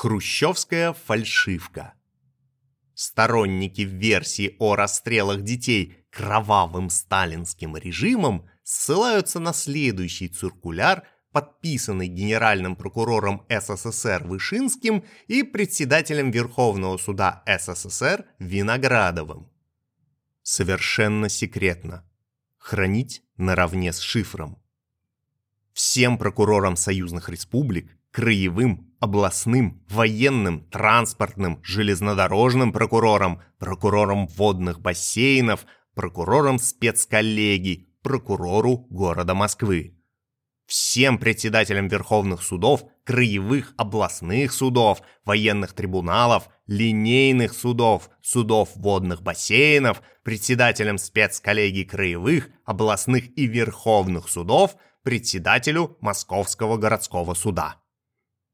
Хрущевская фальшивка. Сторонники версии о расстрелах детей кровавым сталинским режимом ссылаются на следующий циркуляр, подписанный генеральным прокурором СССР Вышинским и председателем Верховного суда СССР Виноградовым. Совершенно секретно. Хранить наравне с шифром. Всем прокурорам союзных республик краевым, областным, военным, транспортным, железнодорожным прокурорам, прокурорам водных бассейнов, прокурорам спецколлегий, прокурору города Москвы. Всем председателям верховных судов, краевых, областных судов, военных трибуналов, линейных судов, судов водных бассейнов, председателям спецколлегий краевых, областных и верховных судов, председателю Московского городского суда.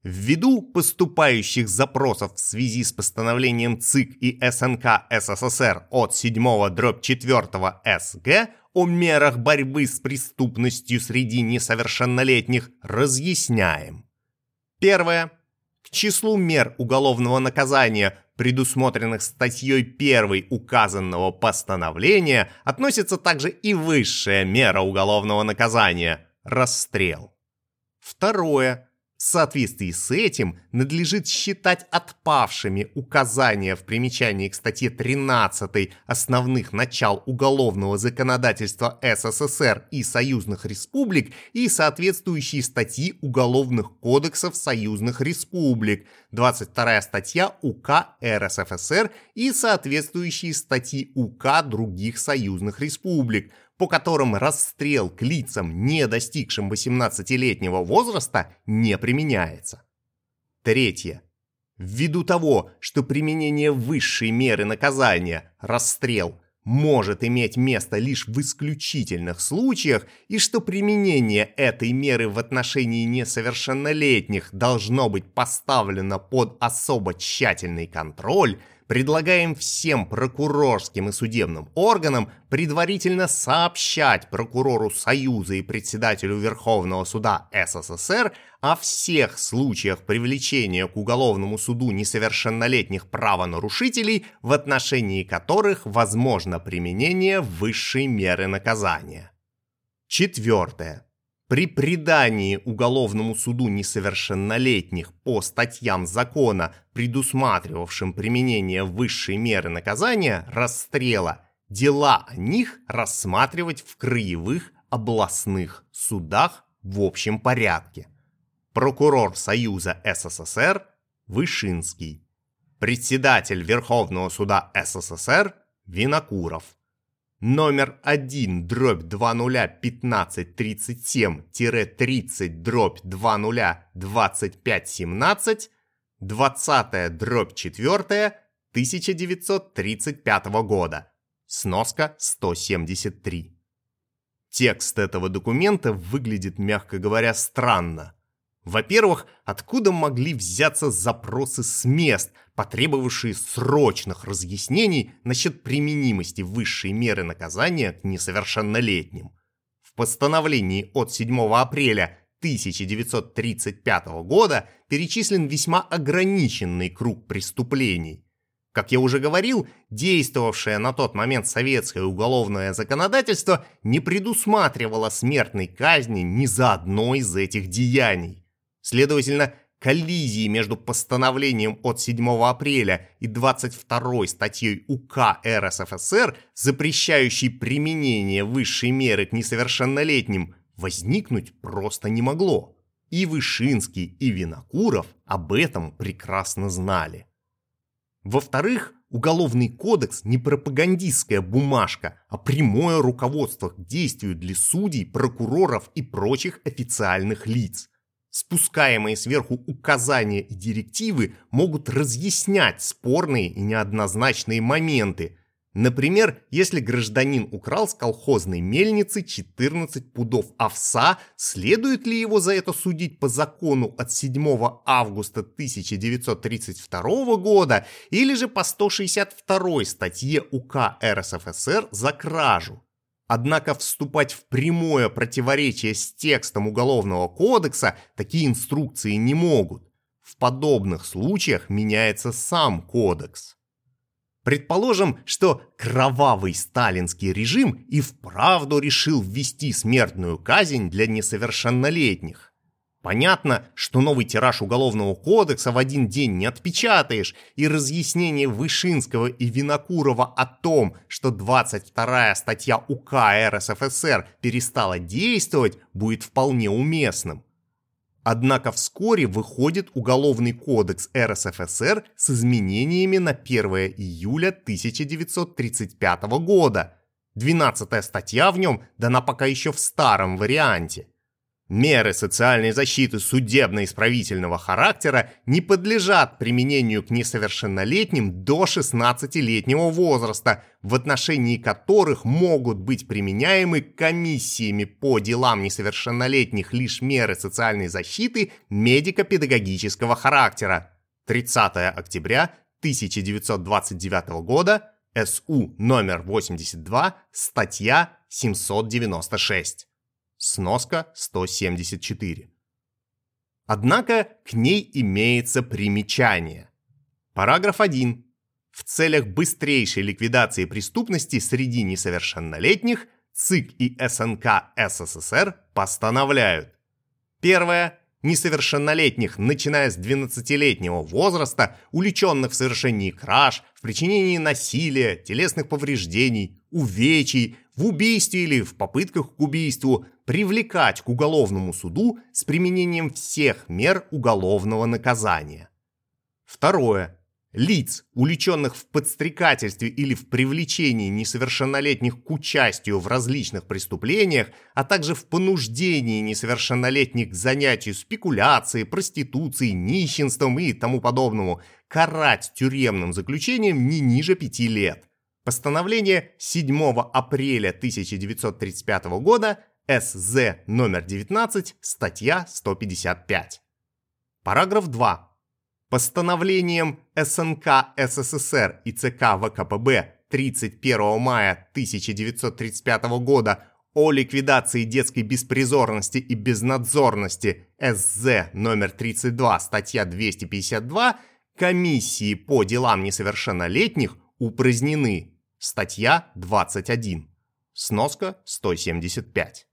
Ввиду поступающих запросов в связи с постановлением ЦИК и СНК СССР от 7-4 СГ о мерах борьбы с преступностью среди несовершеннолетних разъясняем. Первое. К числу мер уголовного наказания, предусмотренных статьей 1 указанного постановления, относится также и высшая мера уголовного наказания – расстрел. Второе в соответствии с этим надлежит считать отпавшими указания в примечании к статье 13 основных начал уголовного законодательства СССР и союзных республик и соответствующие статьи уголовных кодексов союзных республик, 22 статья УК РСФСР и соответствующие статьи УК других союзных республик – по которым расстрел к лицам, не достигшим 18-летнего возраста, не применяется. Третье. Ввиду того, что применение высшей меры наказания, расстрел, может иметь место лишь в исключительных случаях и что применение этой меры в отношении несовершеннолетних должно быть поставлено под особо тщательный контроль – предлагаем всем прокурорским и судебным органам предварительно сообщать прокурору Союза и председателю Верховного суда СССР о всех случаях привлечения к уголовному суду несовершеннолетних правонарушителей, в отношении которых возможно применение высшей меры наказания. Четвертое. При предании уголовному суду несовершеннолетних по статьям закона, предусматривавшим применение высшей меры наказания, расстрела, дела о них рассматривать в краевых областных судах в общем порядке. Прокурор Союза СССР Вышинский. Председатель Верховного суда СССР Винокуров номер 1 дробь 201537-30 дробь 202517, 20 дробь 4 1935 года. Сноска 173. Текст этого документа выглядит, мягко говоря, странно. Во-первых, откуда могли взяться запросы с мест, потребовавшие срочных разъяснений насчет применимости высшей меры наказания к несовершеннолетним? В постановлении от 7 апреля 1935 года перечислен весьма ограниченный круг преступлений. Как я уже говорил, действовавшее на тот момент советское уголовное законодательство не предусматривало смертной казни ни за одно из этих деяний. Следовательно, коллизии между постановлением от 7 апреля и 22 статьей УК РСФСР, запрещающей применение высшей меры к несовершеннолетним, возникнуть просто не могло. И Вышинский, и Винокуров об этом прекрасно знали. Во-вторых, Уголовный кодекс не пропагандистская бумажка, а прямое руководство к действию для судей, прокуроров и прочих официальных лиц – Спускаемые сверху указания и директивы могут разъяснять спорные и неоднозначные моменты. Например, если гражданин украл с колхозной мельницы 14 пудов овса, следует ли его за это судить по закону от 7 августа 1932 года или же по 162 статье УК РСФСР за кражу? Однако вступать в прямое противоречие с текстом Уголовного кодекса такие инструкции не могут. в подобных случаях меняется сам кодекс. Предположим, что кровавый сталинский режим и вправду решил ввести смертную казнь для несовершеннолетних. Понятно, что новый тираж Уголовного кодекса в один день не отпечатаешь, и разъяснение Вышинского и Винокурова о том, что 22-я статья УК РСФСР перестала действовать, будет вполне уместным. Однако вскоре выходит Уголовный кодекс РСФСР с изменениями на 1 июля 1935 года. 12 статья в нем дана пока еще в старом варианте. Меры социальной защиты судебно-исправительного характера не подлежат применению к несовершеннолетним до 16-летнего возраста, в отношении которых могут быть применяемы комиссиями по делам несовершеннолетних лишь меры социальной защиты медико-педагогического характера. 30 октября 1929 года, СУ номер 82, статья 796. Сноска 174. Однако к ней имеется примечание. Параграф 1. В целях быстрейшей ликвидации преступности среди несовершеннолетних ЦИК и СНК СССР постановляют. Первое несовершеннолетних, начиная с 12-летнего возраста, увлеченных в совершении краж, в причинении насилия, телесных повреждений, увечий, в убийстве или в попытках к убийству, привлекать к уголовному суду с применением всех мер уголовного наказания. Второе лиц, увлеченных в подстрекательстве или в привлечении несовершеннолетних к участию в различных преступлениях, а также в понуждении несовершеннолетних к занятию спекуляцией, проституцией, нищенством и тому подобному, карать тюремным заключением не ниже пяти лет. Постановление 7 апреля 1935 года СЗ номер 19, статья 155. Параграф 2 Постановлением СНК СССР и ЦК ВКПБ 31 мая 1935 года о ликвидации детской беспризорности и безнадзорности СЗ номер 32, статья 252, комиссии по делам несовершеннолетних упразднены. Статья 21. Сноска 175.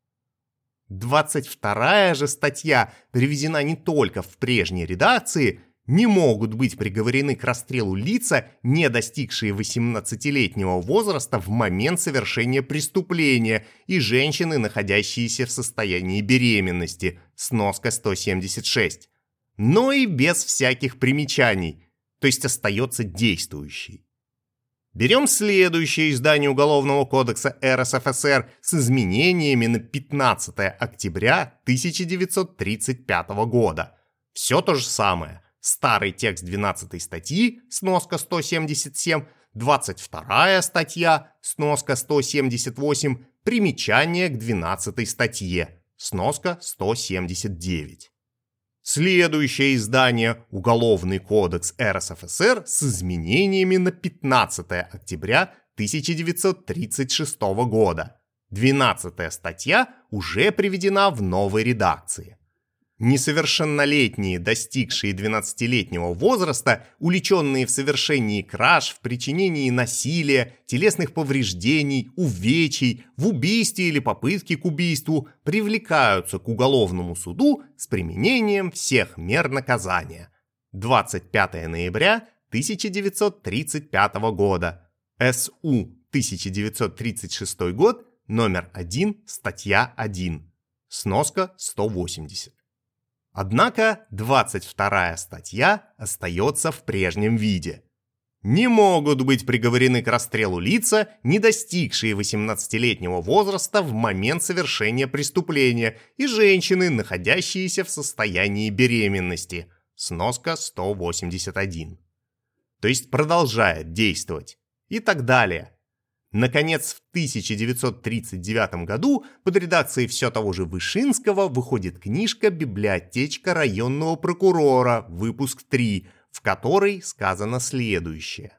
22 же статья приведена не только в прежней редакции – не могут быть приговорены к расстрелу лица, не достигшие 18-летнего возраста в момент совершения преступления, и женщины, находящиеся в состоянии беременности, сноска 176. Но и без всяких примечаний, то есть остается действующий. Берем следующее издание Уголовного кодекса РСФСР с изменениями на 15 октября 1935 года. Все то же самое старый текст 12 статьи, сноска 177, 22 статья, сноска 178, примечание к 12 статье, сноска 179. Следующее издание «Уголовный кодекс РСФСР» с изменениями на 15 октября 1936 года. 12 статья уже приведена в новой редакции. Несовершеннолетние, достигшие 12-летнего возраста, уличенные в совершении краж, в причинении насилия, телесных повреждений, увечий, в убийстве или попытке к убийству, привлекаются к уголовному суду с применением всех мер наказания. 25 ноября 1935 года. СУ 1936 год, номер 1, статья 1. Сноска 180. Однако 22 статья остается в прежнем виде. Не могут быть приговорены к расстрелу лица, не достигшие 18-летнего возраста в момент совершения преступления, и женщины, находящиеся в состоянии беременности. Сноска 181. То есть продолжает действовать. И так далее. Наконец, в 1939 году под редакцией все того же Вышинского выходит книжка «Библиотечка районного прокурора», выпуск 3, в которой сказано следующее.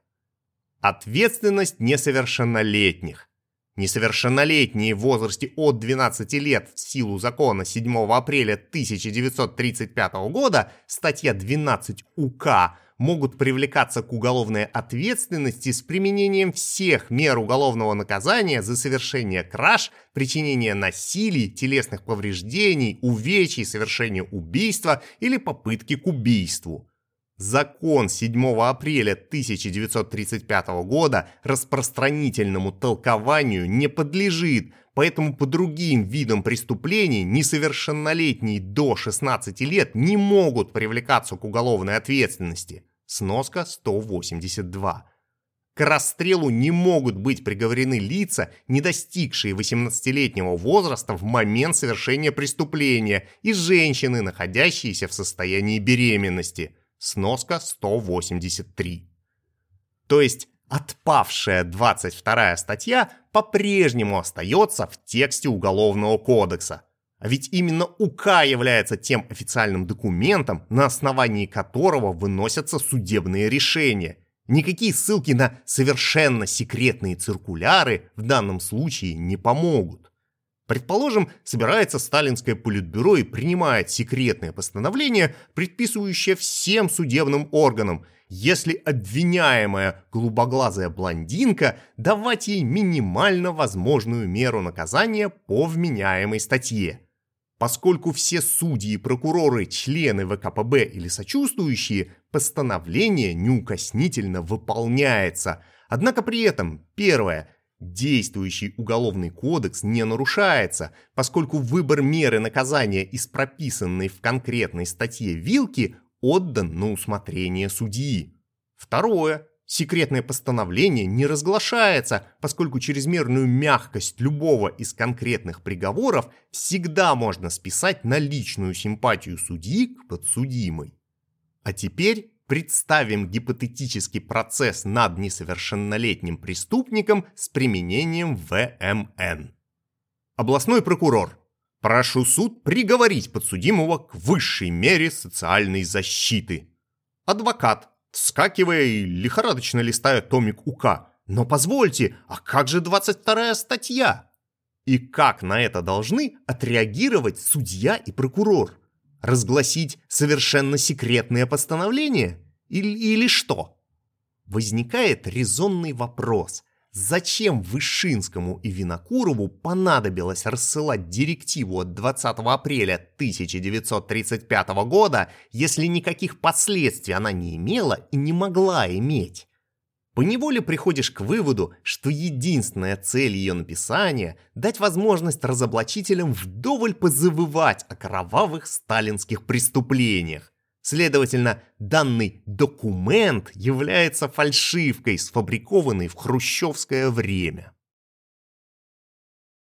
Ответственность несовершеннолетних. Несовершеннолетние в возрасте от 12 лет в силу закона 7 апреля 1935 года, статья 12 УК, могут привлекаться к уголовной ответственности с применением всех мер уголовного наказания за совершение краж, причинение насилий, телесных повреждений, увечий, совершение убийства или попытки к убийству. Закон 7 апреля 1935 года распространительному толкованию не подлежит, поэтому по другим видам преступлений несовершеннолетние до 16 лет не могут привлекаться к уголовной ответственности. Сноска 182. К расстрелу не могут быть приговорены лица, не достигшие 18-летнего возраста в момент совершения преступления, и женщины, находящиеся в состоянии беременности – Сноска 183. То есть отпавшая 22 статья по-прежнему остается в тексте Уголовного кодекса. А ведь именно УК является тем официальным документом, на основании которого выносятся судебные решения. Никакие ссылки на совершенно секретные циркуляры в данном случае не помогут. Предположим, собирается сталинское политбюро и принимает секретное постановление, предписывающее всем судебным органам, если обвиняемая голубоглазая блондинка, давать ей минимально возможную меру наказания по вменяемой статье. Поскольку все судьи прокуроры члены ВКПБ или сочувствующие, постановление неукоснительно выполняется. Однако при этом, первое, Действующий уголовный кодекс не нарушается, поскольку выбор меры наказания из прописанной в конкретной статье вилки отдан на усмотрение судьи. Второе. Секретное постановление не разглашается, поскольку чрезмерную мягкость любого из конкретных приговоров всегда можно списать на личную симпатию судьи к подсудимой. А теперь Представим гипотетический процесс над несовершеннолетним преступником с применением ВМН. Областной прокурор. Прошу суд приговорить подсудимого к высшей мере социальной защиты. Адвокат, вскакивая и лихорадочно листая томик УК. Но позвольте, а как же 22 статья? И как на это должны отреагировать судья и прокурор? Разгласить совершенно секретное постановление? Или, или что? Возникает резонный вопрос. Зачем Вышинскому и Винокурову понадобилось рассылать директиву от 20 апреля 1935 года, если никаких последствий она не имела и не могла иметь? Поневоле приходишь к выводу, что единственная цель ее написания – дать возможность разоблачителям вдоволь позавывать о кровавых сталинских преступлениях. Следовательно, данный документ является фальшивкой, сфабрикованной в хрущевское время.